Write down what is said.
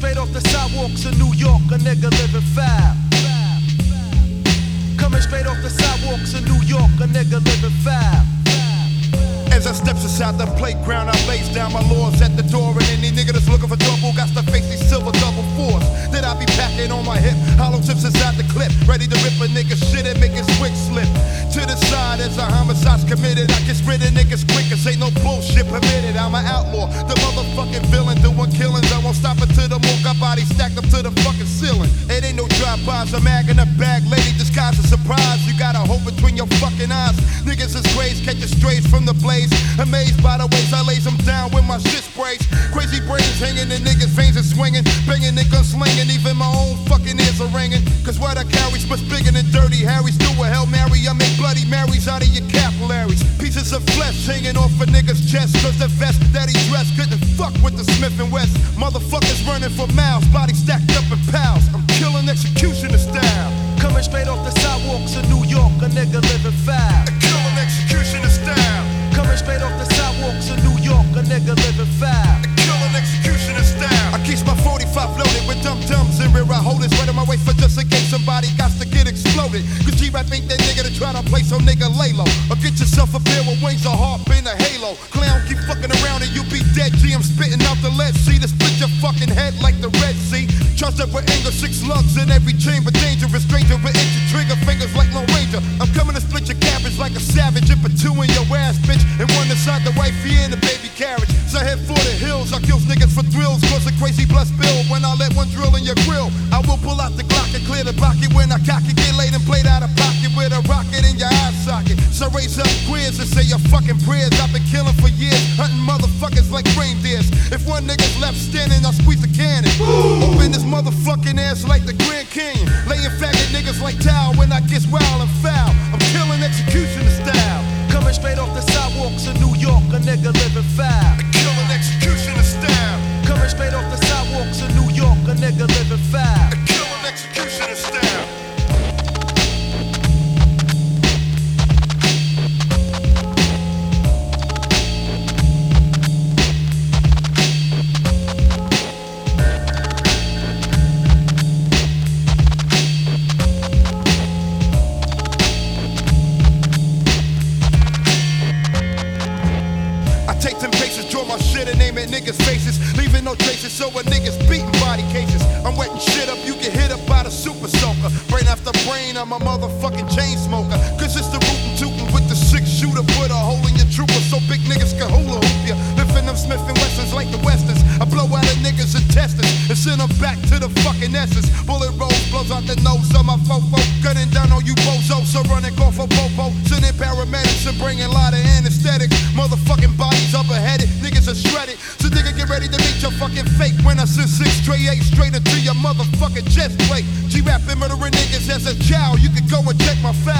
straight off the sidewalks of New York, a nigga living foul. Coming straight off the sidewalks of New York, a nigga living foul. As I steps inside the playground, I lays down my laws at the door, and any nigga that's looking for trouble got to face these silver double fours that I be packing on my hip. Hollow tips inside the clip, ready to rip a nigga shit and make his quick slip to the side as a homicide's committed. I get rid of niggas quick, cause ain't no bullshit permitted. I'm an outlaw, the motherfucking villain doing killings. I won't stop until the body stacked up to the fucking ceiling. It ain't no drive-bys, a mag in a bag, lady disguised as surprise. You got a hole between your fucking eyes. Niggas is grays, catch the strays from the blaze. Amazed by the ways I lays them down with my shit sprays. Crazy brains hanging in niggas' veins and swinging. Banging and gunslinging, even my own fucking ears are ringing. Cause what I carry's much bigger than dirty Harry's. Do a Hail Mary, I make bloody Marys out of your capillaries. Pieces of flesh hanging off a nigga's chest. Cause the vest that he dressed couldn't fuck with the Smith and West. Motherfuckers running for miles, bodies stacked up in piles. I'm killing executioner style. Coming straight off the sidewalks of Or get yourself a pair of wings or harp in a halo. Clown keep fucking around and you be dead. G, I'm spitting out the lead sea to split your fucking head like the Red Sea. Trust with anger, six slugs in every chamber. Dangerous stranger with itchy trigger fingers like Lone Ranger. I'm coming to split your cabbage like a savage. And put two in your ass, bitch. And one inside the wifey in the baby carriage. So head for the hills. I kills niggas for thrills. Cause a crazy blood bill when I let one drill in your grill. I will pull out the Glock and clear the pocket when I cock it. Queers and say your fucking prayers. I've been killing for years, hunting motherfuckers like reindeers. If one nigga's left standing, I'll squeeze the cannon. Open this motherfucking ass like the Grand Canyon. Laying faggot niggas like towel when I get wild and foul. I'm killing executioner style. Coming straight off the sidewalks of New York, a nigga living foul. Take them paces, draw my shit and aim at niggas' faces, leaving no traces so a niggas beating body cases. I'm wetting shit up, you get hit up by the super soaker. Brain after brain, I'm a motherfucking chain smoker. Cause it's the rootin' tootin' with the six shooter, put a hole in your trooper so big niggas can hula hoop ya. Lifting them Smith and Wessons like the Westerns. I blow out a niggas' intestines and send them back to the fucking essence. Bullet rolls, blows out the nose of my fofo. Gunning down on you bozos, fate when I send six straight eight straight into your motherfucking chest plate. G-rapping murdering niggas as a child. You can go and check my files.